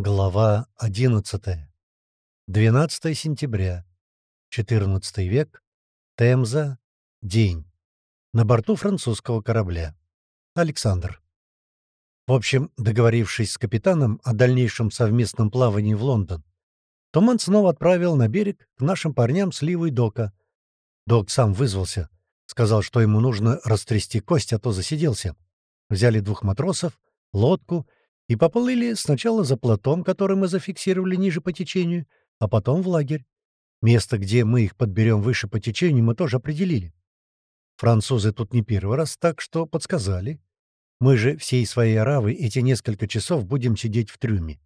Глава 11. 12 сентября. 14 век. Темза. День. На борту французского корабля. Александр. В общем, договорившись с капитаном о дальнейшем совместном плавании в Лондон, Туман снова отправил на берег к нашим парням Сливу и Дока. Док сам вызвался. Сказал, что ему нужно растрясти кость, а то засиделся. Взяли двух матросов, лодку — и поплыли сначала за плотом, который мы зафиксировали ниже по течению, а потом в лагерь. Место, где мы их подберем выше по течению, мы тоже определили. Французы тут не первый раз, так что подсказали. Мы же всей своей аравы эти несколько часов будем сидеть в трюме.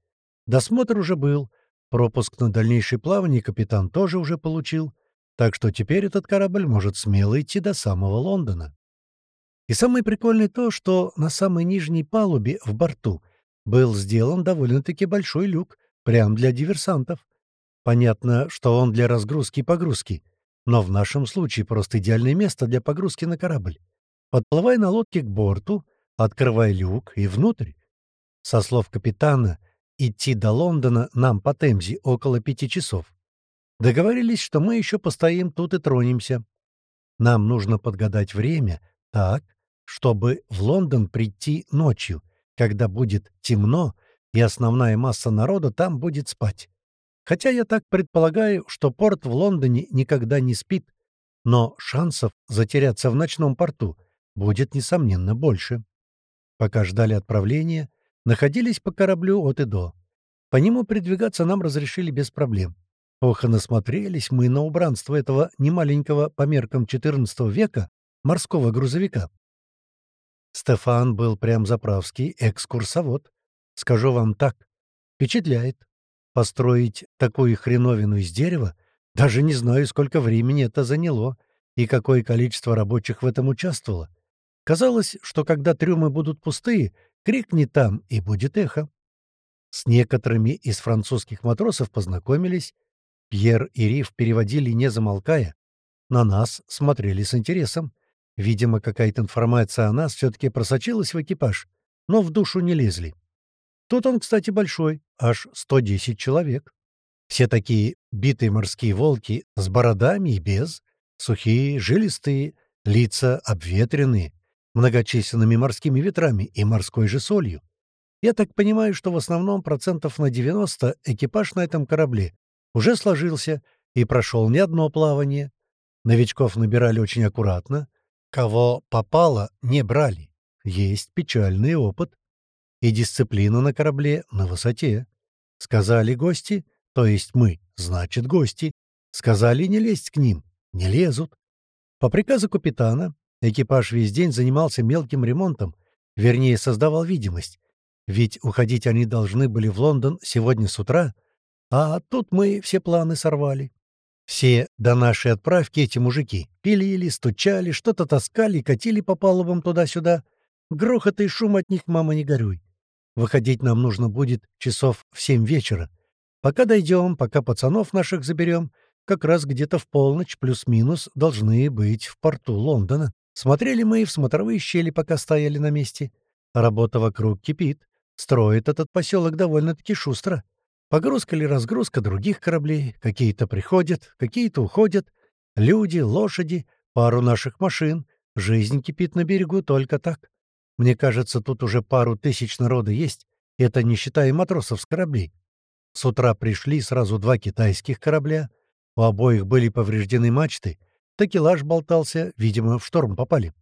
Досмотр уже был, пропуск на дальнейшее плавание капитан тоже уже получил, так что теперь этот корабль может смело идти до самого Лондона. И самое прикольное то, что на самой нижней палубе в борту был сделан довольно-таки большой люк, прям для диверсантов. Понятно, что он для разгрузки и погрузки, но в нашем случае просто идеальное место для погрузки на корабль. Подплывай на лодке к борту, открывай люк и внутрь. Со слов капитана, идти до Лондона нам по Темзе около пяти часов. Договорились, что мы еще постоим тут и тронемся. Нам нужно подгадать время так, чтобы в Лондон прийти ночью — когда будет темно, и основная масса народа там будет спать. Хотя я так предполагаю, что порт в Лондоне никогда не спит, но шансов затеряться в ночном порту будет, несомненно, больше. Пока ждали отправления, находились по кораблю от и до. По нему передвигаться нам разрешили без проблем. Ох, и насмотрелись мы на убранство этого немаленького по меркам XIV века морского грузовика. Стефан был прям заправский экскурсовод. Скажу вам так. Впечатляет. Построить такую хреновину из дерева, даже не знаю, сколько времени это заняло и какое количество рабочих в этом участвовало. Казалось, что когда трюмы будут пустые, крикни там, и будет эхо. С некоторыми из французских матросов познакомились. Пьер и Риф переводили, не замолкая. На нас смотрели с интересом. Видимо, какая-то информация о нас все-таки просочилась в экипаж, но в душу не лезли. Тут он, кстати, большой, аж 110 человек. Все такие битые морские волки с бородами и без, сухие, жилистые, лица обветренные, многочисленными морскими ветрами и морской же солью. Я так понимаю, что в основном процентов на 90 экипаж на этом корабле уже сложился и прошел не одно плавание. Новичков набирали очень аккуратно, Кого попало, не брали. Есть печальный опыт. И дисциплина на корабле на высоте. Сказали гости, то есть мы, значит гости. Сказали не лезть к ним, не лезут. По приказу капитана экипаж весь день занимался мелким ремонтом, вернее, создавал видимость. Ведь уходить они должны были в Лондон сегодня с утра, а тут мы все планы сорвали. Все до нашей отправки эти мужики пилили, стучали, что-то таскали и катили по палубам туда-сюда. Грохот и шум от них, мама, не горюй. Выходить нам нужно будет часов в семь вечера. Пока дойдем, пока пацанов наших заберем, как раз где-то в полночь плюс-минус должны быть в порту Лондона. Смотрели мы и в смотровые щели, пока стояли на месте. Работа вокруг кипит. Строит этот поселок довольно-таки шустро. Погрузка или разгрузка других кораблей, какие-то приходят, какие-то уходят, люди, лошади, пару наших машин. Жизнь кипит на берегу только так. Мне кажется, тут уже пару тысяч народа есть, это не считая матросов с кораблей. С утра пришли сразу два китайских корабля, у обоих были повреждены мачты, такелаж болтался, видимо, в шторм попали.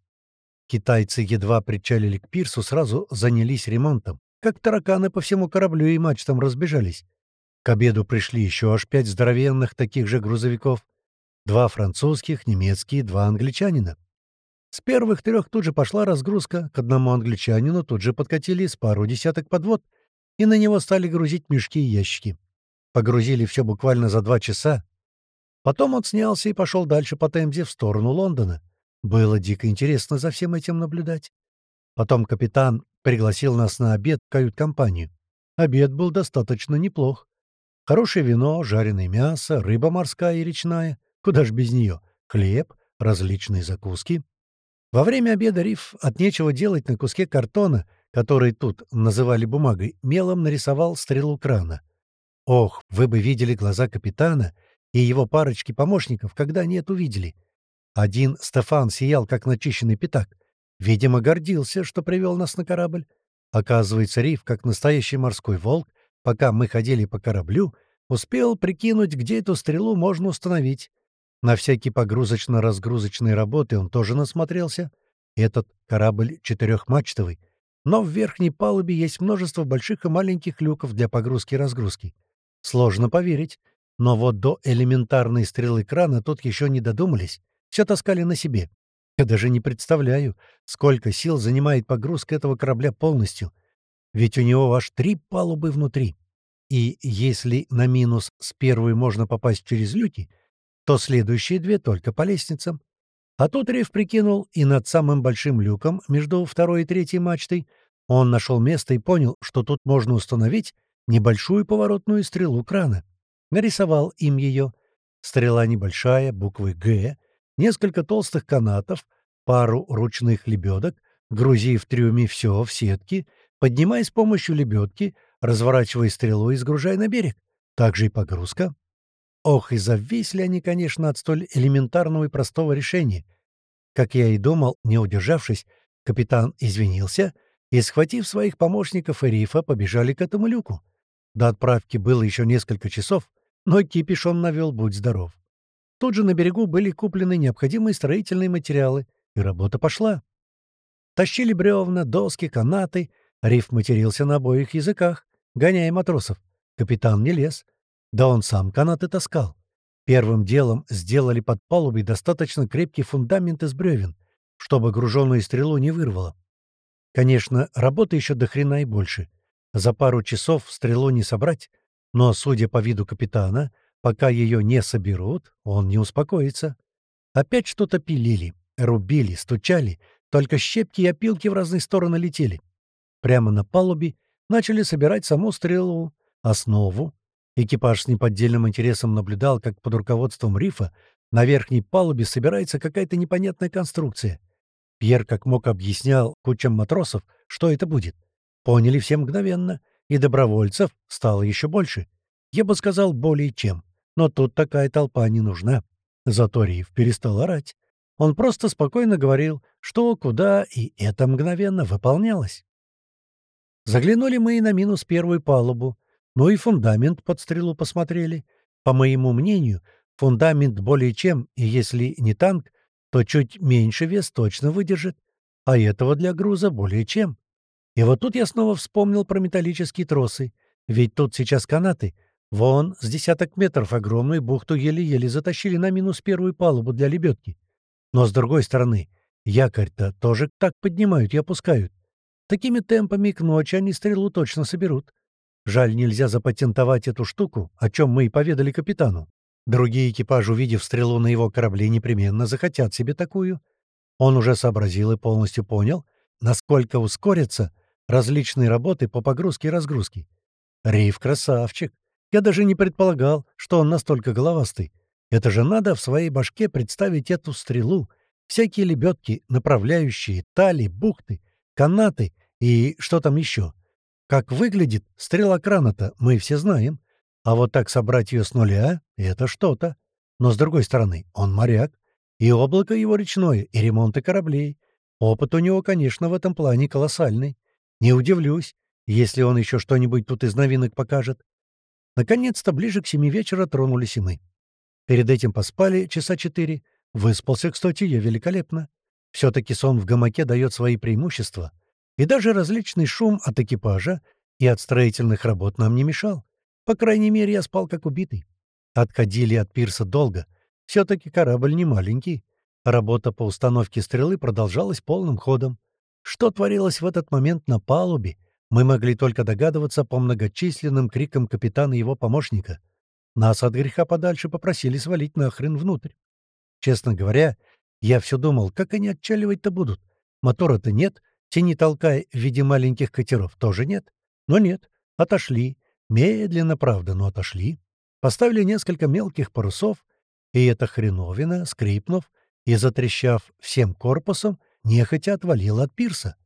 Китайцы едва причалили к пирсу, сразу занялись ремонтом. Как тараканы по всему кораблю и мачтам разбежались. К обеду пришли еще аж пять здоровенных таких же грузовиков. Два французских, немецкие, два англичанина. С первых трех тут же пошла разгрузка. К одному англичанину тут же подкатили с пару десяток подвод, и на него стали грузить мешки и ящики. Погрузили все буквально за два часа. Потом он снялся и пошел дальше по Темзе в сторону Лондона. Было дико интересно за всем этим наблюдать. Потом капитан пригласил нас на обед в кают-компанию. Обед был достаточно неплох. Хорошее вино, жареное мясо, рыба морская и речная. Куда ж без нее? Хлеб, различные закуски. Во время обеда Риф от нечего делать на куске картона который тут называли бумагой, мелом нарисовал стрелу крана. Ох, вы бы видели глаза капитана и его парочки помощников, когда они это увидели. Один Стефан сиял, как начищенный пятак. Видимо, гордился, что привел нас на корабль. Оказывается, Риф, как настоящий морской волк, пока мы ходили по кораблю, успел прикинуть, где эту стрелу можно установить. На всякие погрузочно-разгрузочные работы он тоже насмотрелся. Этот корабль четырехмачтовый, но в верхней палубе есть множество больших и маленьких люков для погрузки и разгрузки. Сложно поверить, но вот до элементарной стрелы крана тут еще не додумались, все таскали на себе. Я даже не представляю, сколько сил занимает погрузка этого корабля полностью, ведь у него аж три палубы внутри. И если на минус с первой можно попасть через люки, то следующие две только по лестницам. А тут Риф прикинул, и над самым большим люком между второй и третьей мачтой он нашел место и понял, что тут можно установить небольшую поворотную стрелу крана. Нарисовал им ее. Стрела небольшая, буквы «Г», несколько толстых канатов, пару ручных лебедок, грузи в трюме все в сетки, поднимая с помощью лебедки, разворачивая стрелу и сгружая на берег. Также и погрузка. Ох, и зависли они, конечно, от столь элементарного и простого решения. Как я и думал, не удержавшись, капитан извинился и, схватив своих помощников и рифа, побежали к этому люку. До отправки было еще несколько часов, но кипиш он навел, будь здоров. Тут же на берегу были куплены необходимые строительные материалы, и работа пошла. Тащили бревна, доски, канаты. Риф матерился на обоих языках, гоняя матросов. Капитан не лез. Да он сам канаты таскал. Первым делом сделали под палубой достаточно крепкий фундамент из бревен, чтобы груженную стрелу не вырвало. Конечно, работы еще до хрена и больше. За пару часов стрелу не собрать, но, судя по виду капитана, пока ее не соберут, он не успокоится. Опять что-то пилили, рубили, стучали, только щепки и опилки в разные стороны летели. Прямо на палубе начали собирать саму стрелу, основу. Экипаж с неподдельным интересом наблюдал, как под руководством рифа на верхней палубе собирается какая-то непонятная конструкция. Пьер как мог объяснял кучам матросов, что это будет. Поняли все мгновенно, и добровольцев стало еще больше. Я бы сказал, более чем. Но тут такая толпа не нужна. Зато Риф перестал орать. Он просто спокойно говорил, что, куда, и это мгновенно выполнялось. Заглянули мы и на минус первую палубу, ну и фундамент под стрелу посмотрели. По моему мнению, фундамент более чем, и если не танк, то чуть меньше вес точно выдержит, а этого для груза более чем. И вот тут я снова вспомнил про металлические тросы, ведь тут сейчас канаты. Вон, с десяток метров огромную бухту еле-еле затащили на минус первую палубу для лебедки. Но с другой стороны, якорь-то тоже так поднимают и опускают. Такими темпами к ночи они стрелу точно соберут. Жаль, нельзя запатентовать эту штуку, о чем мы и поведали капитану. Другие экипажи, увидев стрелу на его корабле, непременно захотят себе такую. Он уже сообразил и полностью понял, насколько ускорятся различные работы по погрузке и разгрузке. Риф красавчик. Я даже не предполагал, что он настолько головастый. Это же надо в своей башке представить эту стрелу, всякие лебедки, направляющие, тали, бухты, канаты и что там еще. Как выглядит стрела крана-то, мы все знаем. А вот так собрать ее с нуля — это что-то. Но, с другой стороны, он моряк, и облако его речное, и ремонты кораблей. Опыт у него, конечно, в этом плане колоссальный. Не удивлюсь, если он еще что-нибудь тут из новинок покажет. Наконец-то ближе к семи вечера тронулись и мы. Перед этим поспали часа четыре. Выспался, кстати, я великолепно. Все-таки сон в гамаке дает свои преимущества. И даже различный шум от экипажа и от строительных работ нам не мешал. По крайней мере, я спал как убитый. Отходили от пирса долго. Все-таки корабль не маленький. Работа по установке стрелы продолжалась полным ходом. Что творилось в этот момент на палубе, мы могли только догадываться по многочисленным крикам капитана и его помощника. Нас от греха подальше попросили свалить нахрен внутрь. Честно говоря, я все думал, как они отчаливать-то будут. Мотора-то нет, тени толкай в виде маленьких катеров тоже нет. Но нет, отошли. Медленно, правда, но отошли. Поставили несколько мелких парусов, и эта хреновина, скрипнув и затрещав всем корпусом, нехотя отвалила от пирса.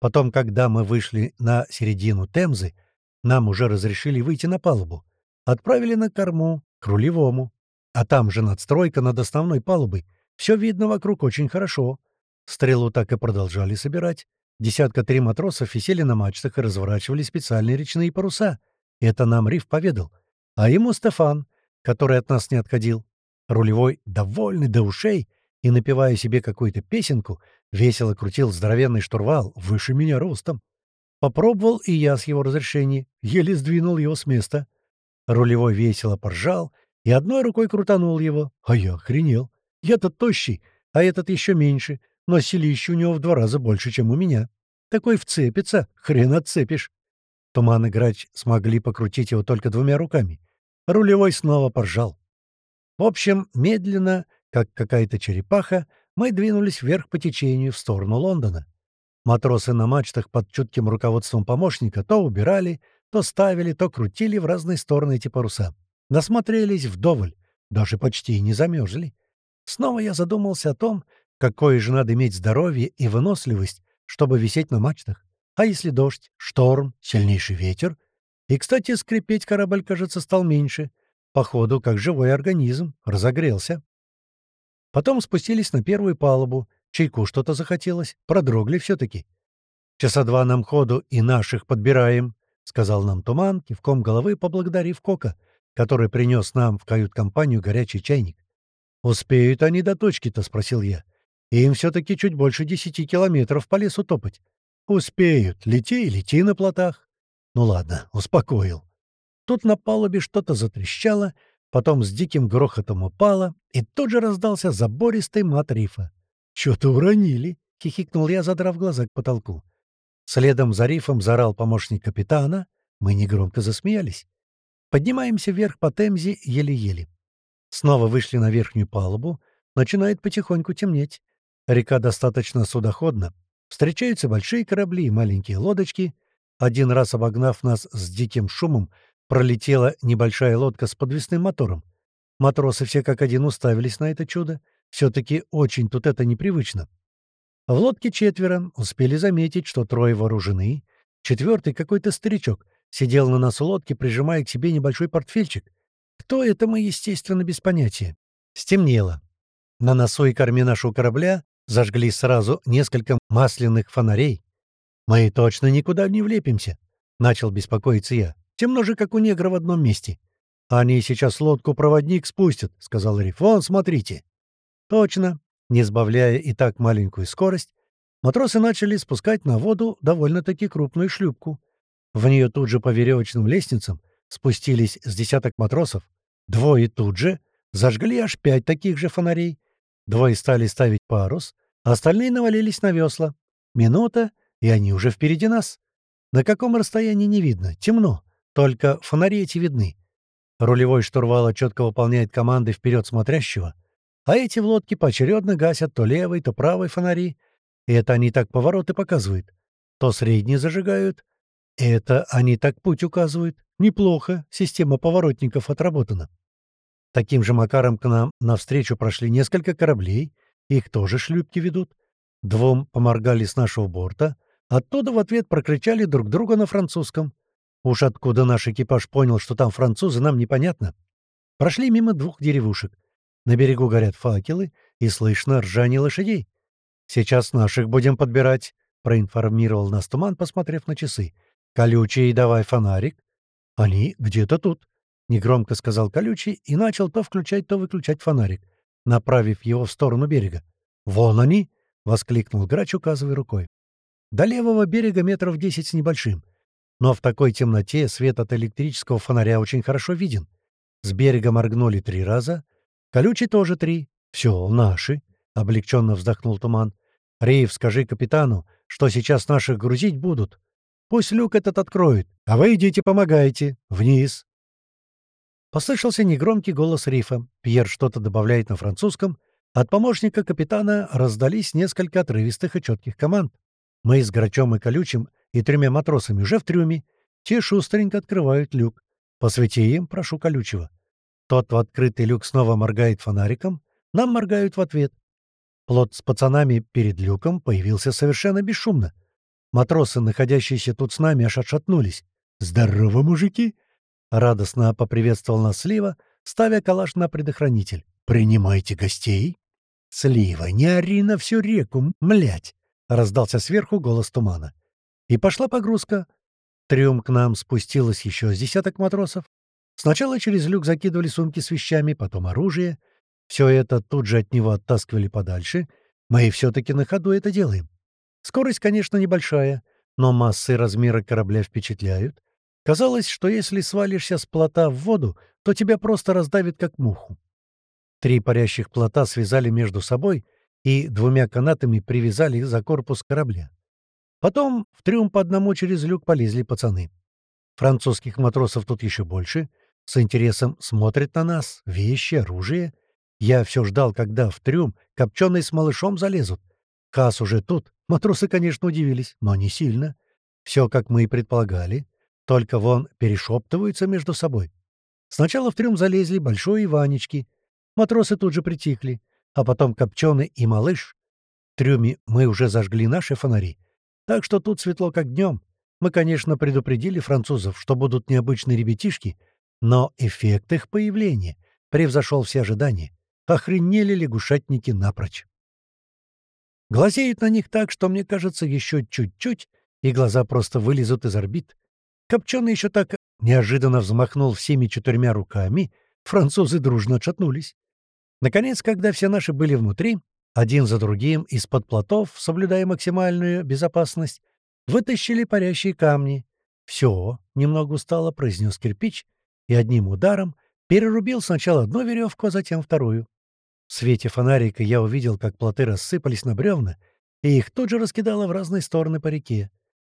Потом, когда мы вышли на середину Темзы, нам уже разрешили выйти на палубу. Отправили на корму, к рулевому. А там же надстройка над основной палубой. Все видно вокруг очень хорошо. Стрелу так и продолжали собирать. Десятка три матросов висели на мачтах и разворачивали специальные речные паруса. Это нам Риф поведал. А ему Стефан, который от нас не отходил. Рулевой, довольный до ушей, и, напевая себе какую-то песенку, весело крутил здоровенный штурвал выше меня ростом. Попробовал и я с его разрешения, еле сдвинул его с места. Рулевой весело поржал и одной рукой крутанул его, а я охренел. Я-то тощий, а этот еще меньше, но силища у него в два раза больше, чем у меня. Такой вцепится, хрен отцепишь. Туман и Грач смогли покрутить его только двумя руками. Рулевой снова поржал. В общем, медленно, как какая-то черепаха, мы двинулись вверх по течению в сторону Лондона. Матросы на мачтах под чутким руководством помощника то убирали, то ставили, то крутили в разные стороны эти паруса. Насмотрелись вдоволь, даже почти не замерзли. Снова я задумался о том, какое же надо иметь здоровье и выносливость, чтобы висеть на мачтах. А если дождь, шторм, сильнейший ветер? И, кстати, скрипеть корабль, кажется, стал меньше. Походу, как живой организм, разогрелся. Потом спустились на первую палубу. Чайку что-то захотелось. Продрогли все-таки. «Часа два нам ходу и наших подбираем», — сказал нам Туман, кивком головы поблагодарив Кока, который принес нам в кают-компанию горячий чайник. «Успеют они до точки-то?» — спросил я. «Им все-таки чуть больше десяти километров по лесу топать». «Успеют. Лети и лети на плотах». «Ну ладно, успокоил». Тут на палубе что-то затрещало, потом с диким грохотом упало, и тут же раздался забористый мат рифа. «Чё-то уронили!» — хихикнул я, задрав глаза к потолку. Следом за рифом заорал помощник капитана. Мы негромко засмеялись. Поднимаемся вверх по Темзе еле-еле. Снова вышли на верхнюю палубу. Начинает потихоньку темнеть. Река достаточно судоходна. Встречаются большие корабли и маленькие лодочки. Один раз обогнав нас с диким шумом, Пролетела небольшая лодка с подвесным мотором. Матросы все как один уставились на это чудо. Все-таки очень тут это непривычно. В лодке четверо успели заметить, что трое вооружены. Четвертый, какой-то старичок, сидел на носу лодки, прижимая к себе небольшой портфельчик. Кто это, мы, естественно, без понятия. Стемнело. На носу и корме нашего корабля зажгли сразу несколько масляных фонарей. «Мы точно никуда не влепимся», — начал беспокоиться я. Темно же, как у негра в одном месте. «Они сейчас лодку-проводник спустят», — сказал Риф. «Вон, смотрите». Точно. Не сбавляя и так маленькую скорость, матросы начали спускать на воду довольно-таки крупную шлюпку. В нее тут же по веревочным лестницам спустились с десяток матросов. Двое тут же зажгли аж пять таких же фонарей. Двое стали ставить парус, а остальные навалились на весла. Минута, и они уже впереди нас. На каком расстоянии не видно, темно. Только фонари эти видны. Рулевой штурвал четко выполняет команды вперед смотрящего, а эти в лодке поочередно гасят то левый, то правый фонари. И это они так повороты показывают. То средний зажигают. Это они так путь указывают. Неплохо, система поворотников отработана. Таким же макаром к нам навстречу прошли несколько кораблей, их тоже шлюпки ведут. Двум поморгали с нашего борта, оттуда в ответ прокричали друг друга на французском. Уж откуда наш экипаж понял, что там французы, нам непонятно. Прошли мимо двух деревушек. На берегу горят факелы, и слышно ржание лошадей. «Сейчас наших будем подбирать», — проинформировал нас Туман, посмотрев на часы. «Колючий, давай фонарик». «Они где-то тут», — негромко сказал Колючий и начал то включать, то выключать фонарик, направив его в сторону берега. «Вон они!» — воскликнул Грач, указывая рукой. До левого берега метров десять с небольшим. Но в такой темноте свет от электрического фонаря очень хорошо виден. С берега моргнули три раза. Колючий тоже три. Все, наши. Облегченно вздохнул туман. Рейв, скажи капитану, что сейчас наших грузить будут. Пусть люк этот откроет, а вы идите помогайте. Вниз. Послышался негромкий голос Рифа. Пьер что-то добавляет на французском. От помощника капитана раздались несколько отрывистых и четких команд. Мы с Грачом и Колючим и тремя матросами уже в трюме. Те шустренько открывают люк. Посвети им, прошу колючего. Тот в открытый люк снова моргает фонариком, нам моргают в ответ. Плот с пацанами перед люком появился совершенно бесшумно. Матросы, находящиеся тут с нами, аж отшатнулись. «Здорово, мужики!» — радостно поприветствовал нас Слива, ставя калаш на предохранитель. «Принимайте гостей!» «Слива, не ори на всю реку, млять!» — раздался сверху голос тумана. И пошла погрузка. Трюм к нам спустилось еще с десяток матросов. Сначала через люк закидывали сумки с вещами, потом оружие. Все это тут же от него оттаскивали подальше. Мы все-таки на ходу это делаем. Скорость, конечно, небольшая, но массы и размеры корабля впечатляют. Казалось, что если свалишься с плота в воду, то тебя просто раздавит как муху. Три парящих плота связали между собой и двумя канатами привязали за корпус корабля. Потом в трюм по одному через люк полезли пацаны. Французских матросов тут еще больше. С интересом смотрят на нас, вещи, оружие. Я все ждал, когда в трюм копченый с малышом залезут. Касс уже тут. Матросы, конечно, удивились, но не сильно. Все, как мы и предполагали. Только вон перешептываются между собой. Сначала в трюм залезли Большой и Ванечки. Матросы тут же притихли. А потом Копченый и Малыш. В трюме мы уже зажгли наши фонари. Так что тут светло как днем. Мы, конечно, предупредили французов, что будут необычные ребятишки, но эффект их появления превзошел все ожидания. Охренели лягушатники напрочь. Глазеют на них так, что, мне кажется, еще чуть-чуть, и глаза просто вылезут из орбит. Копченый еще так неожиданно взмахнул всеми четырьмя руками, французы дружно отшатнулись. Наконец, когда все наши были внутри, один за другим из-под плотов, соблюдая максимальную безопасность, вытащили парящие камни. «Все», — немного устало произнес кирпич, и одним ударом перерубил сначала одну веревку, а затем вторую. В свете фонарика я увидел, как плоты рассыпались на бревна, и их тут же раскидало в разные стороны по реке.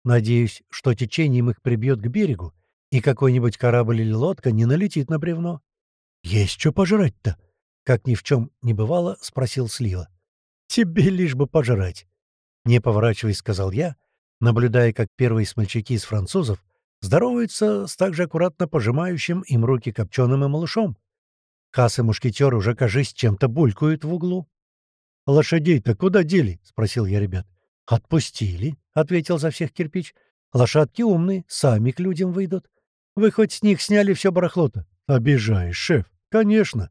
Надеюсь, что течением их прибьет к берегу, и какой-нибудь корабль или лодка не налетит на бревно. «Есть что пожрать-то?» — как ни в чем не бывало, спросил Слива. «Тебе лишь бы пожрать!» Не поворачиваясь, сказал я, наблюдая, как первые смельчаки из французов здороваются с так же аккуратно пожимающим им руки копченым и малышом. Касс и мушкетер уже, кажись, чем-то булькают в углу. «Лошадей-то куда дели?» — спросил я ребят. «Отпустили», — ответил за всех кирпич. «Лошадки умные, сами к людям выйдут. Вы хоть с них сняли все барахло-то?» «Обижаешь, шеф. Конечно.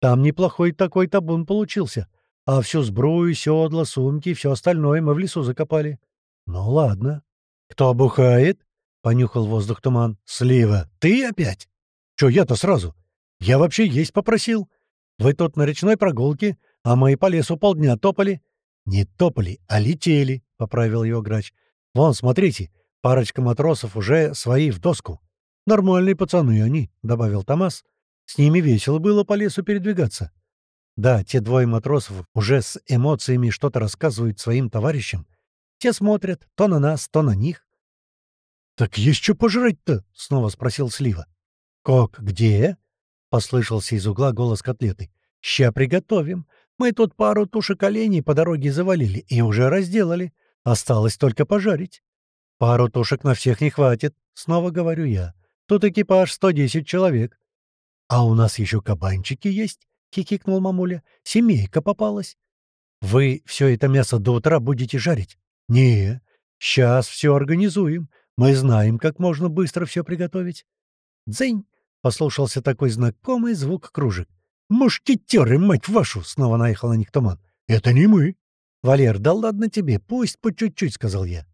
Там неплохой такой табун получился. А всю сбрую, седла, сумки и все остальное мы в лесу закопали». «Ну ладно». «Кто бухает?» — понюхал воздух туман. «Слива, ты опять?» «Че я-то сразу?» Я вообще есть попросил. Вы тут на речной прогулке, а мы по лесу полдня топали». «Не топали, а летели», — поправил его грач. «Вон, смотрите, парочка матросов уже свои в доску». «Нормальные пацаны они», — добавил Томас. «С ними весело было по лесу передвигаться». Да, те двое матросов уже с эмоциями что-то рассказывают своим товарищам. Те смотрят то на нас, то на них. «Так есть что пожрать-то?» — снова спросил Слива. «Как, где?» послышался из угла голос котлеты. «Ща приготовим. Мы тут пару тушек оленей по дороге завалили и уже разделали. Осталось только пожарить. Пару тушек на всех не хватит, снова говорю я. Тут экипаж 110 человек. А у нас еще кабанчики есть, хихикнул мамуля. Семейка попалась. Вы все это мясо до утра будете жарить? Не, сейчас все организуем. Мы знаем, как можно быстро все приготовить. Дзынь! Послушался такой знакомый звук кружек. «Мушкетеры, мать вашу!» — снова наехал на них туман. «Это не мы!» «Валер, да ладно тебе, пусть по чуть-чуть», — сказал я.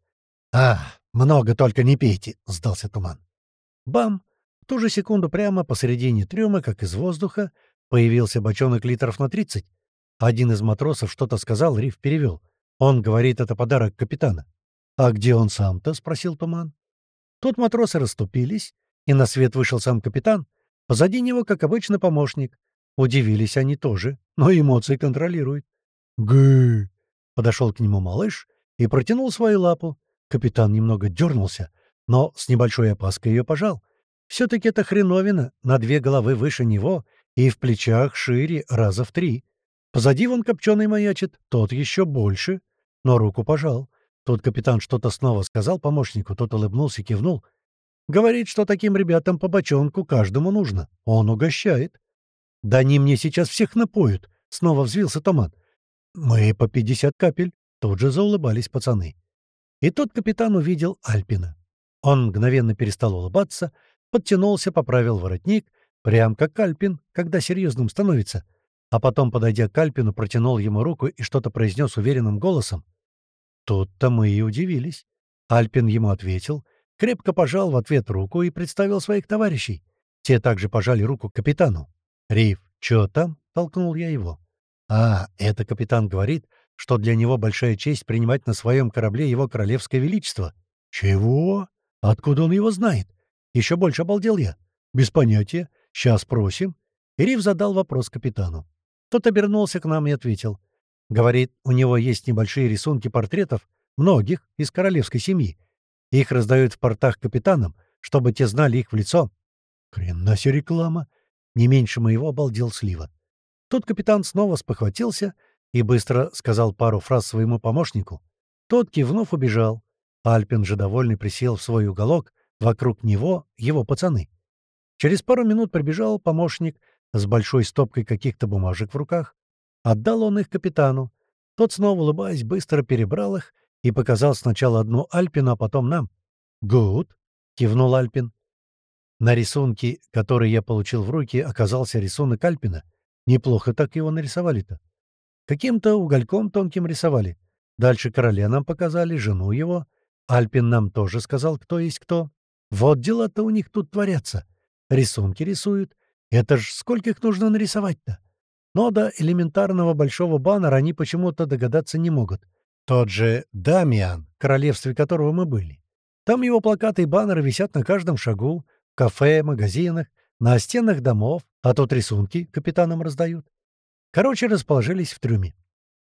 «А, много только не пейте», — сдался туман. Бам! В ту же секунду прямо посередине трюма, как из воздуха, появился бочонок литров на тридцать. Один из матросов что-то сказал, Риф перевел. Он говорит, это подарок капитана. «А где он сам-то?» — спросил Туман. Тут матросы расступились, и на свет вышел сам капитан. Позади него, как обычно, помощник. Удивились они тоже, но эмоции контролируют. «Гы!» — подошел к нему малыш и протянул свою лапу. Капитан немного дернулся, но с небольшой опаской ее пожал. Все-таки это хреновина, на две головы выше него и в плечах шире раза в три. Позади вон копченый маячит, тот еще больше, но руку пожал. Тут капитан что-то снова сказал помощнику, тот улыбнулся и кивнул — Говорит, что таким ребятам по бочонку каждому нужно. Он угощает. Да они мне сейчас всех напоют. Снова взвился Томат. Мы по пятьдесят капель. Тут же заулыбались пацаны. И тут капитан увидел Альпина. Он мгновенно перестал улыбаться, подтянулся, поправил воротник, прям как Альпин, когда серьезным становится, а потом, подойдя к Альпину, протянул ему руку и что-то произнес уверенным голосом. Тут-то мы и удивились. Альпин ему ответил, крепко пожал в ответ руку и представил своих товарищей. Те также пожали руку капитану. «Риф, чё там?» — толкнул я его. «А, это капитан говорит, что для него большая честь принимать на своем корабле его королевское величество». «Чего? Откуда он его знает?» Еще больше обалдел я. «Без понятия. Сейчас спросим». И Риф задал вопрос капитану. Тот обернулся к нам и ответил. Говорит, у него есть небольшие рисунки портретов многих из королевской семьи. Их раздают в портах капитанам, чтобы те знали их в лицо. Хрена себе реклама. Не меньше моего обалдел Слива. Тут капитан снова спохватился и быстро сказал пару фраз своему помощнику. Тот, кивнув, убежал. Альпин же довольный присел в свой уголок, вокруг него его пацаны. Через пару минут прибежал помощник с большой стопкой каких-то бумажек в руках. Отдал он их капитану. Тот, снова улыбаясь, быстро перебрал их и показал сначала одну Альпину, а потом нам. «Гуд!» — кивнул Альпин. На рисунке, который я получил в руки, оказался рисунок Альпина. Неплохо так его нарисовали-то. Каким-то угольком тонким рисовали. Дальше короля нам показали, жену его. Альпин нам тоже сказал, кто есть кто. Вот дела-то у них тут творятся. Рисунки рисуют. Это ж сколько их нужно нарисовать-то? Но до элементарного большого баннера они почему-то догадаться не могут. Тот же Дамиан, королевстве которого мы были. Там его плакаты и баннеры висят на каждом шагу, кафе, магазинах, на стенах домов, а тут рисунки капитанам раздают. Короче, расположились в трюме.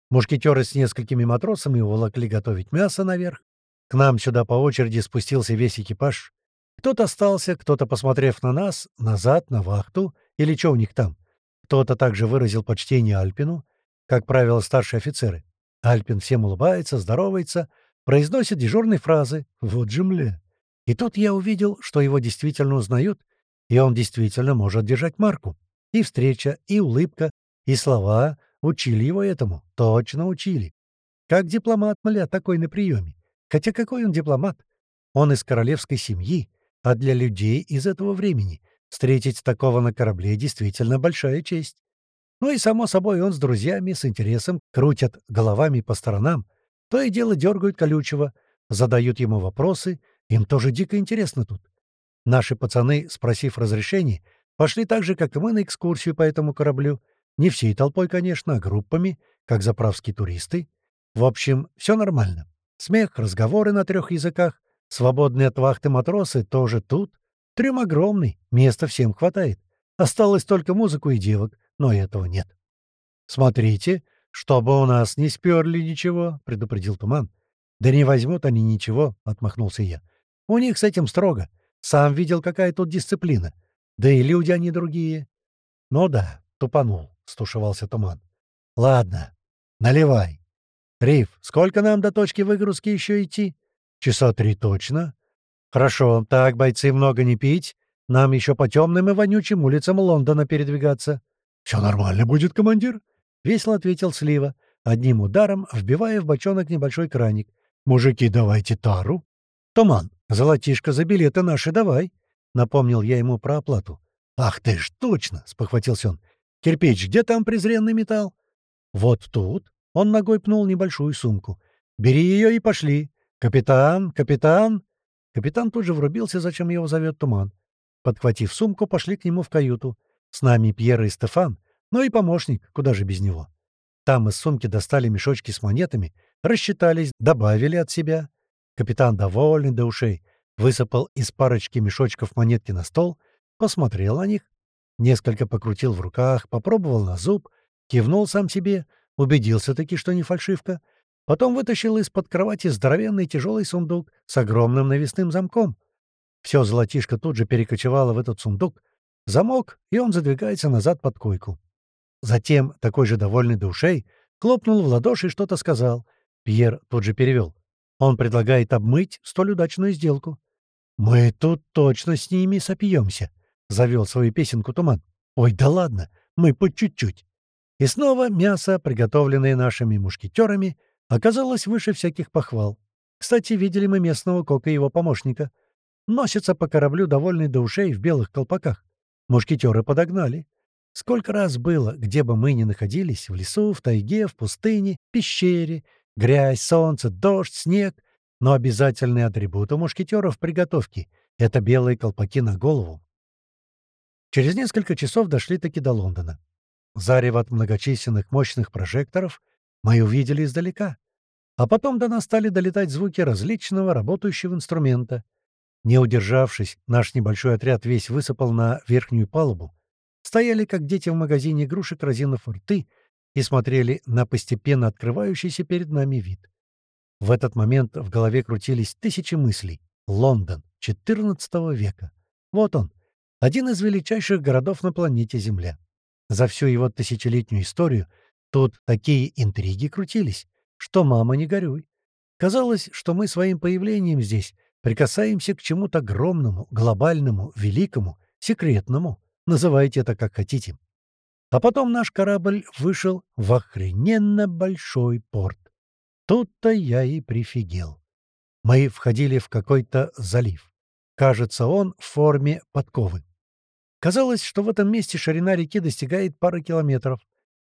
Мушкетеры с несколькими матросами уволокли готовить мясо наверх. К нам сюда по очереди спустился весь экипаж. Кто-то остался, кто-то, посмотрев на нас, назад, на вахту, или что у них там. Кто-то также выразил почтение Альпину, как правило, старшие офицеры. Альпин всем улыбается, здоровается, произносит дежурные фразы «Вот же мля». И тут я увидел, что его действительно узнают, и он действительно может держать марку. И встреча, и улыбка, и слова учили его этому, точно учили. Как дипломат, мля, такой на приеме. Хотя какой он дипломат? Он из королевской семьи, а для людей из этого времени Встретить такого на корабле действительно большая честь. Ну и, само собой, он с друзьями с интересом крутят головами по сторонам, то и дело дергают колючего, задают ему вопросы, им тоже дико интересно тут. Наши пацаны, спросив разрешений, пошли так же, как и мы, на экскурсию по этому кораблю. Не всей толпой, конечно, а группами, как заправские туристы. В общем, все нормально. Смех, разговоры на трех языках, свободные от вахты матросы тоже тут, Трюм огромный, места всем хватает. Осталось только музыку и девок, но этого нет. «Смотрите, чтобы у нас не сперли ничего», — предупредил Туман. «Да не возьмут они ничего», — отмахнулся я. «У них с этим строго. Сам видел, какая тут дисциплина. Да и люди они другие». «Ну да, тупанул», — стушевался Туман. «Ладно, наливай. Риф, сколько нам до точки выгрузки еще идти?» «Часа три точно», «Хорошо, так, бойцы, много не пить. Нам еще по темным и вонючим улицам Лондона передвигаться». «Все нормально будет, командир», — весело ответил Слива, одним ударом вбивая в бочонок небольшой краник. «Мужики, давайте тару». «Туман, золотишко за билеты наши давай», — напомнил я ему про оплату. «Ах ты ж, точно!» — спохватился он. «Кирпич, где там презренный металл?» «Вот тут». Он ногой пнул небольшую сумку. «Бери ее и пошли. Капитан, капитан!» Капитан тут же врубился, зачем его зовет Туман. Подхватив сумку, пошли к нему в каюту. С нами Пьер и Стефан, ну и помощник, куда же без него. Там из сумки достали мешочки с монетами, рассчитались, добавили от себя. Капитан, довольный до ушей, высыпал из парочки мешочков монетки на стол, посмотрел на них, несколько покрутил в руках, попробовал на зуб, кивнул сам себе, убедился-таки, что не фальшивка — Потом вытащил из-под кровати здоровенный тяжелый сундук с огромным навесным замком. Все золотишко тут же перекочевало в этот сундук. Замок, и он задвигается назад под койку. Затем, такой же довольный до ушей, хлопнул в ладоши и что-то сказал. Пьер тут же перевел. Он предлагает обмыть столь удачную сделку. «Мы тут точно с ними сопьемся», — завел свою песенку Туман. «Ой, да ладно, мы по чуть-чуть». И снова мясо, приготовленное нашими мушкетерами, оказалось выше всяких похвал. Кстати, видели мы местного кока и его помощника. Носятся по кораблю довольные до ушей в белых колпаках. Мушкетеры подогнали. Сколько раз было, где бы мы ни находились, в лесу, в тайге, в пустыне, пещере, грязь, солнце, дождь, снег, но обязательный атрибут у мушкетеров приготовки — это белые колпаки на голову. Через несколько часов дошли-таки до Лондона. Зарево от многочисленных мощных прожекторов мы увидели издалека. А потом до нас стали долетать звуки различного работающего инструмента. Не удержавшись, наш небольшой отряд весь высыпал на верхнюю палубу. Стояли, как дети в магазине игрушек, разинув рты, и смотрели на постепенно открывающийся перед нами вид. В этот момент в голове крутились тысячи мыслей. Лондон, XIV века. Вот он, один из величайших городов на планете Земля. За всю его тысячелетнюю историю тут такие интриги крутились, что мама не горюй. Казалось, что мы своим появлением здесь прикасаемся к чему-то огромному, глобальному, великому, секретному. Называйте это как хотите. А потом наш корабль вышел в охрененно большой порт. Тут-то я и прифигел. Мы входили в какой-то залив. Кажется, он в форме подковы. Казалось, что в этом месте ширина реки достигает пары километров.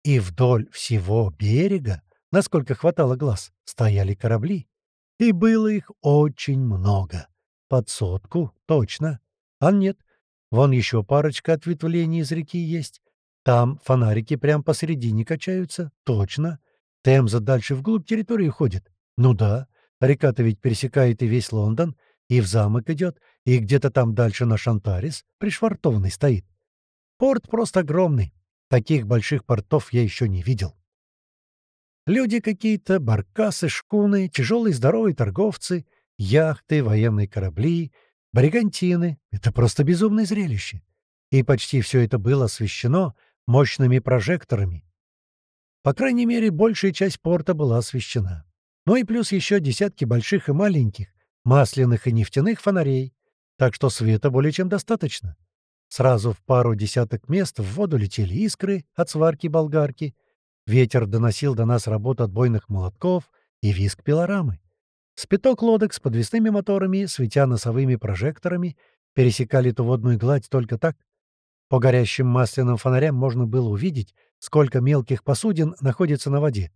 И вдоль всего берега насколько хватало глаз, стояли корабли. И было их очень много. Под сотку, точно. А нет, вон еще парочка ответвлений из реки есть. Там фонарики прямо посередине качаются, точно. Темза дальше вглубь территории уходит. Ну да, река-то ведь пересекает и весь Лондон, и в замок идет, и где-то там дальше на Шантарис пришвартованный стоит. Порт просто огромный. Таких больших портов я еще не видел. Люди какие-то, баркасы, шкуны, тяжелые здоровые торговцы, яхты, военные корабли, бригантины — это просто безумное зрелище. И почти все это было освещено мощными прожекторами. По крайней мере, большая часть порта была освещена. Ну и плюс еще десятки больших и маленьких, масляных и нефтяных фонарей, так что света более чем достаточно. Сразу в пару десяток мест в воду летели искры от сварки болгарки — Ветер доносил до нас работу отбойных молотков и визг пилорамы. Спиток лодок с подвесными моторами, светя носовыми прожекторами, пересекали ту водную гладь только так. По горящим масляным фонарям можно было увидеть, сколько мелких посудин находится на воде.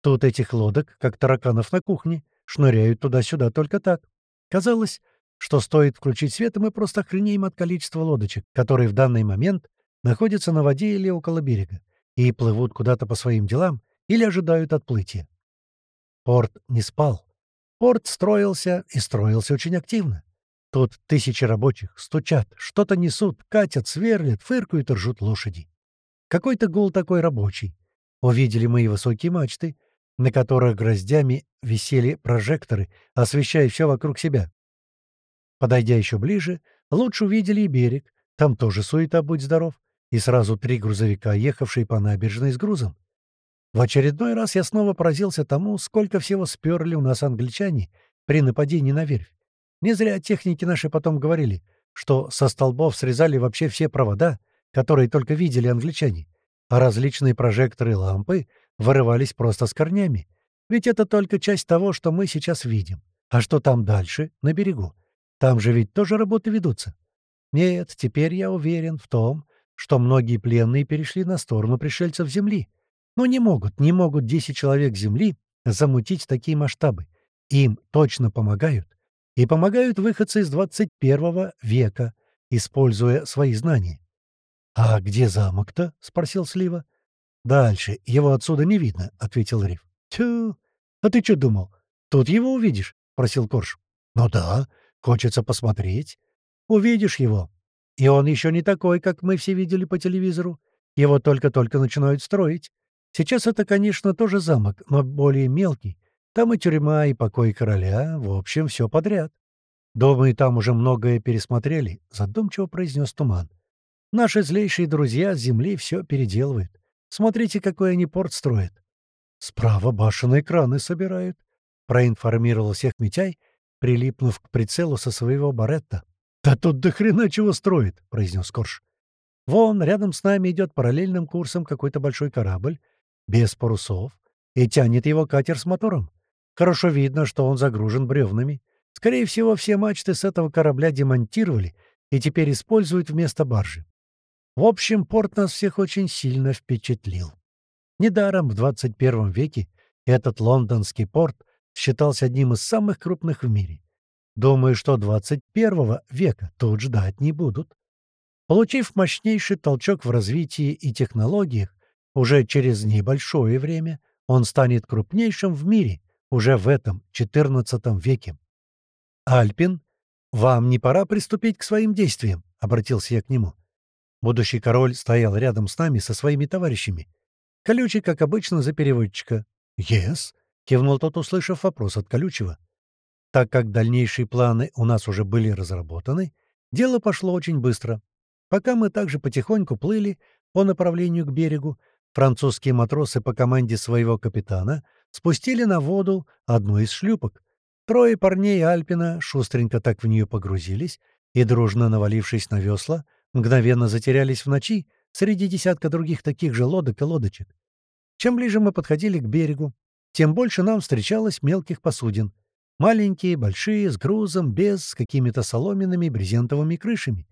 Тут этих лодок, как тараканов на кухне, шныряют туда-сюда только так. Казалось, что стоит включить свет, и мы просто охренеем от количества лодочек, которые в данный момент находятся на воде или около берега и плывут куда-то по своим делам или ожидают отплытия. Порт не спал. Порт строился и строился очень активно. Тут тысячи рабочих стучат, что-то несут, катят, сверлят, фыркают и ржут лошади. Какой-то гул такой рабочий. Увидели мы и высокие мачты, на которых гроздями висели прожекторы, освещая все вокруг себя. Подойдя еще ближе, лучше увидели и берег. Там тоже суета, будь здоров и сразу три грузовика, ехавшие по набережной с грузом. В очередной раз я снова поразился тому, сколько всего сперли у нас англичане при нападении на верфь. Не зря техники наши потом говорили, что со столбов срезали вообще все провода, которые только видели англичане, а различные прожекторы и лампы вырывались просто с корнями. Ведь это только часть того, что мы сейчас видим. А что там дальше, на берегу? Там же ведь тоже работы ведутся. Нет, теперь я уверен в том, что многие пленные перешли на сторону пришельцев Земли. Но не могут, не могут 10 человек Земли замутить такие масштабы. Им точно помогают. И помогают выходцы из 21 века, используя свои знания. «А где замок-то?» — спросил Слива. «Дальше. Его отсюда не видно», — ответил Риф. «Тю, а ты что думал? Тут его увидишь?» — просил Корж. «Ну да, хочется посмотреть. Увидишь его. И он еще не такой, как мы все видели по телевизору. Его только-только начинают строить. Сейчас это, конечно, тоже замок, но более мелкий. Там и тюрьма, и покой короля, в общем, все подряд. Думаю, там уже многое пересмотрели, — задумчиво произнес Туман. Наши злейшие друзья с земли все переделывают. Смотрите, какой они порт строят. Справа башенные краны собирают, — проинформировал всех Митяй, прилипнув к прицелу со своего баретта. «Да тут до хрена чего строит», — произнес Корж. «Вон, рядом с нами идет параллельным курсом какой-то большой корабль, без парусов, и тянет его катер с мотором. Хорошо видно, что он загружен бревнами. Скорее всего, все мачты с этого корабля демонтировали и теперь используют вместо баржи. В общем, порт нас всех очень сильно впечатлил. Недаром в 21 веке этот лондонский порт считался одним из самых крупных в мире. Думаю, что 21 века тут ждать не будут. Получив мощнейший толчок в развитии и технологиях, уже через небольшое время он станет крупнейшим в мире уже в этом XIV веке. «Альпин, вам не пора приступить к своим действиям?» — обратился я к нему. Будущий король стоял рядом с нами со своими товарищами. Колючий, как обычно, за переводчика. «Yes», — кивнул тот, услышав вопрос от Колючего. Так как дальнейшие планы у нас уже были разработаны, дело пошло очень быстро. Пока мы также потихоньку плыли по направлению к берегу, французские матросы по команде своего капитана спустили на воду одну из шлюпок. Трое парней Альпина шустренько так в нее погрузились и, дружно навалившись на весла, мгновенно затерялись в ночи среди десятка других таких же лодок и лодочек. Чем ближе мы подходили к берегу, тем больше нам встречалось мелких посудин. Маленькие, большие, с грузом, без, с какими-то соломенными брезентовыми крышами.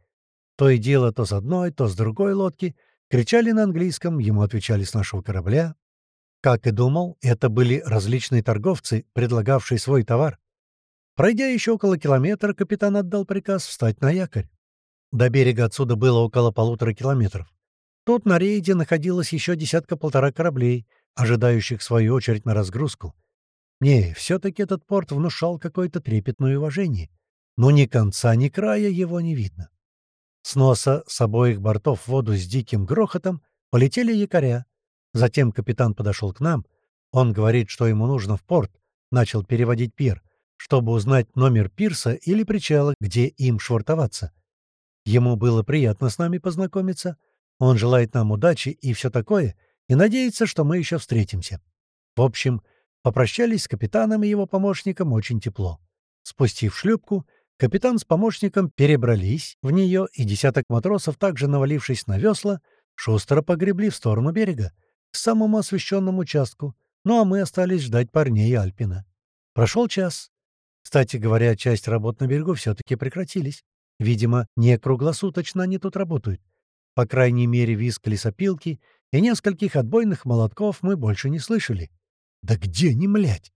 То и дело то с одной, то с другой лодки кричали на английском, ему отвечали с нашего корабля. Как и думал, это были различные торговцы, предлагавшие свой товар. Пройдя еще около километра, капитан отдал приказ встать на якорь. До берега отсюда было около полутора километров. Тут на рейде находилось еще десятка-полтора кораблей, ожидающих свою очередь на разгрузку. Не, все-таки этот порт внушал какое-то трепетное уважение. Но ни конца, ни края его не видно. С носа с обоих бортов в воду с диким грохотом полетели якоря. Затем капитан подошел к нам. Он говорит, что ему нужно в порт, начал переводить пир, чтобы узнать номер пирса или причала, где им швартоваться. Ему было приятно с нами познакомиться. Он желает нам удачи и все такое, и надеется, что мы еще встретимся. В общем, Попрощались с капитаном и его помощником очень тепло. Спустив шлюпку, капитан с помощником перебрались в нее, и десяток матросов, также навалившись на весла, шустро погребли в сторону берега, к самому освещенному участку, ну а мы остались ждать парней Альпина. Прошел час. Кстати говоря, часть работ на берегу все-таки прекратились. Видимо, не круглосуточно они тут работают. По крайней мере, виск лесопилки и нескольких отбойных молотков мы больше не слышали. «Да где не млять?»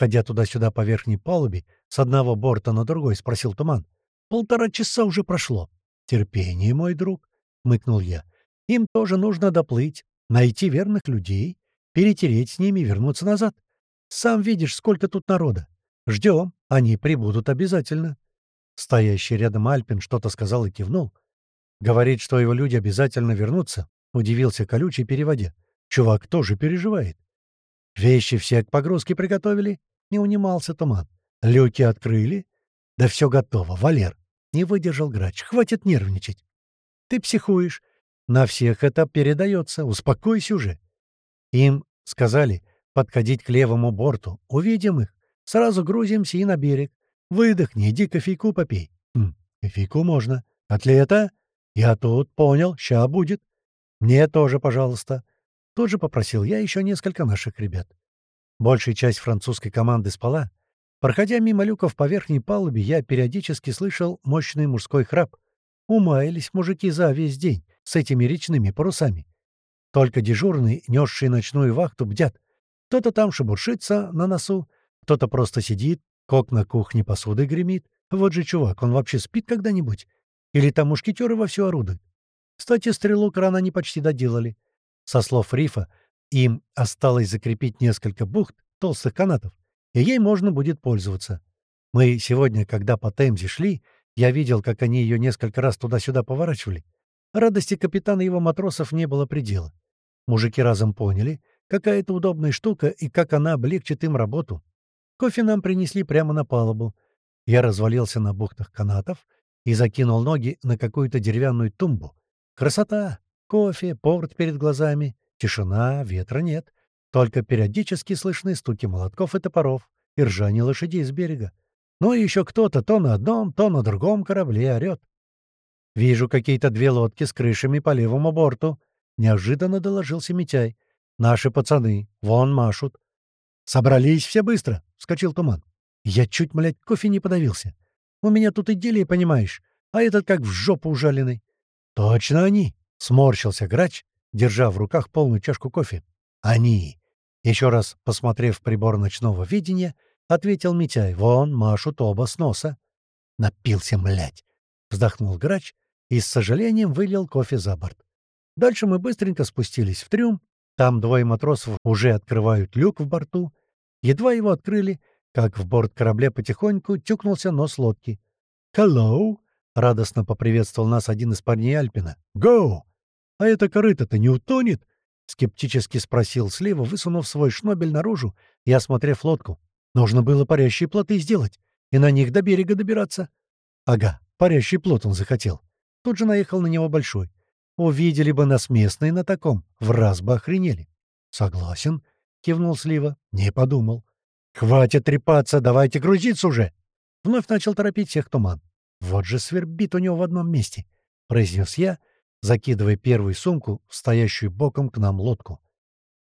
Ходя туда-сюда по верхней палубе, с одного борта на другой, спросил Туман. «Полтора часа уже прошло». «Терпение, мой друг», — мыкнул я. «Им тоже нужно доплыть, найти верных людей, перетереть с ними и вернуться назад. Сам видишь, сколько тут народа. Ждем, они прибудут обязательно». Стоящий рядом Альпин что-то сказал и кивнул. Говорит, что его люди обязательно вернутся, удивился колючий, переводя. Чувак тоже переживает. Вещи все к погрузке приготовили? Не унимался туман. Люки открыли? Да все готово, Валер. Не выдержал грач. Хватит нервничать. Ты психуешь. На всех это передается. Успокойся уже. Им сказали подходить к левому борту. Увидим их. Сразу грузимся и на берег. Выдохни, иди кофейку попей. Хм, кофейку можно. Котлета? Я тут, понял, ща будет. Мне тоже, пожалуйста. Тут же попросил я еще несколько наших ребят. Большая часть французской команды спала. Проходя мимо люков по верхней палубе, я периодически слышал мощный мужской храп. Умаялись мужики за весь день с этими речными парусами. Только дежурные, несшие ночную вахту, бдят. Кто-то там шебуршится на носу, кто-то просто сидит, кок на кухне посудой гремит. Вот же чувак, он вообще спит когда-нибудь? Или там мушкетеры вовсю орудуют? Кстати, стрелу крана они почти доделали. Со слов Рифа, им осталось закрепить несколько бухт, толстых канатов, и ей можно будет пользоваться. Мы сегодня, когда по Темзе шли, я видел, как они ее несколько раз туда-сюда поворачивали. Радости капитана и его матросов не было предела. Мужики разом поняли, какая это удобная штука и как она облегчит им работу. Кофе нам принесли прямо на палубу. Я развалился на бухтах канатов и закинул ноги на какую-то деревянную тумбу. Красота! Кофе, порт перед глазами, тишина, ветра нет. Только периодически слышны стуки молотков и топоров и ржание лошадей с берега. Ну и еще кто-то то на одном, то на другом корабле орет. «Вижу какие-то две лодки с крышами по левому борту», — неожиданно доложился Митяй. «Наши пацаны, вон машут». «Собрались все быстро?» — вскочил туман. «Я чуть, млядь, кофе не подавился. У меня тут идиллия, понимаешь, а этот как в жопу ужаленный». «Точно они!» — сморщился грач, держа в руках полную чашку кофе. «Они!» Еще раз посмотрев прибор ночного видения, ответил Митяй. «Вон, машут оба с носа». «Напился, млядь!» — вздохнул грач и с сожалением вылил кофе за борт. Дальше мы быстренько спустились в трюм. Там двое матросов уже открывают люк в борту. Едва его открыли, как в борт корабля потихоньку тюкнулся нос лодки. «Hello!» — радостно поприветствовал нас один из парней Альпина. «Go!» «А это корыто-то не утонет?» — скептически спросил Слива, высунув свой шнобель наружу и осмотрев лодку. «Нужно было парящие плоты сделать и на них до берега добираться». «Ага, парящий плот он захотел». Тут же наехал на него большой. Увидели бы нас местные на таком, в раз бы охренели. «Согласен», — кивнул Слива. «Не подумал». «Хватит трепаться, давайте грузиться уже!» Вновь начал торопить всех туман. «Вот же свербит у него в одном месте», — произнес я, закидывая первую сумку стоящую боком к нам лодку.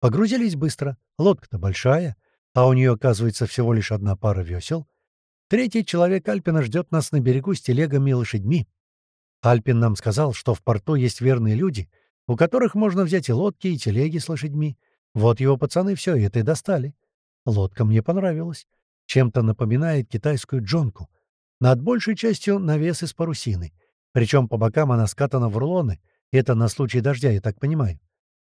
Погрузились быстро. Лодка-то большая, а у нее, оказывается, всего лишь одна пара весел. Третий человек Альпина ждет нас на берегу с телегами и лошадьми. Альпин нам сказал, что в порту есть верные люди, у которых можно взять и лодки, и телеги с лошадьми. Вот его пацаны все это и достали. Лодка мне понравилась. Чем-то напоминает китайскую джонку. Над большей частью навес из парусины. Причем по бокам она скатана в рулоны. Это на случай дождя, я так понимаю.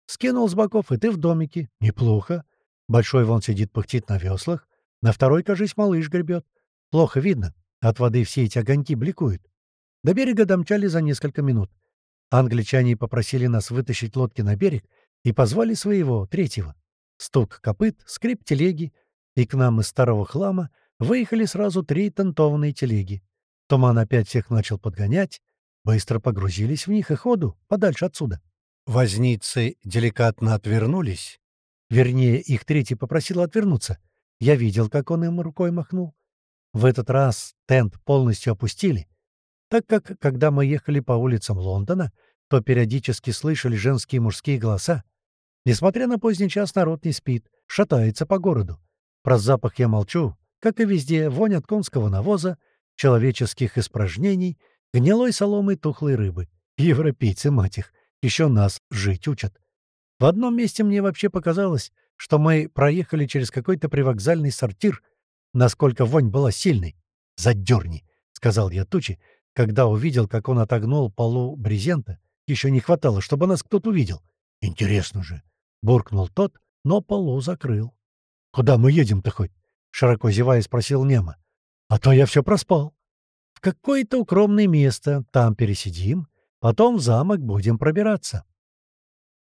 Скинул с боков, и ты в домике. Неплохо. Большой вон сидит, пыхтит на веслах. На второй, кажись, малыш гребет. Плохо видно. От воды все эти огоньки бликуют. До берега домчали за несколько минут. Англичане попросили нас вытащить лодки на берег и позвали своего, третьего. Стук копыт, скрип телеги, и к нам из старого хлама выехали сразу три тантованные телеги. Туман опять всех начал подгонять, быстро погрузились в них и ходу, подальше отсюда. Возницы деликатно отвернулись. Вернее, их третий попросил отвернуться. Я видел, как он им рукой махнул. В этот раз тент полностью опустили, так как, когда мы ехали по улицам Лондона, то периодически слышали женские и мужские голоса. Несмотря на поздний час, народ не спит, шатается по городу. Про запах я молчу, как и везде, вонь от конского навоза, человеческих испражнений, гнилой соломы тухлой рыбы. Европейцы, мать их, еще нас жить учат. В одном месте мне вообще показалось, что мы проехали через какой-то привокзальный сортир, насколько вонь была сильной. «Задерни!» — сказал я Тучи, когда увидел, как он отогнул полу брезента, еще не хватало, чтобы нас кто-то увидел. «Интересно же!» — буркнул тот, но полу закрыл. «Куда мы едем-то хоть?» — широко зевая спросил Нема. «А то я все проспал. В какое-то укромное место, там пересидим, потом в замок будем пробираться».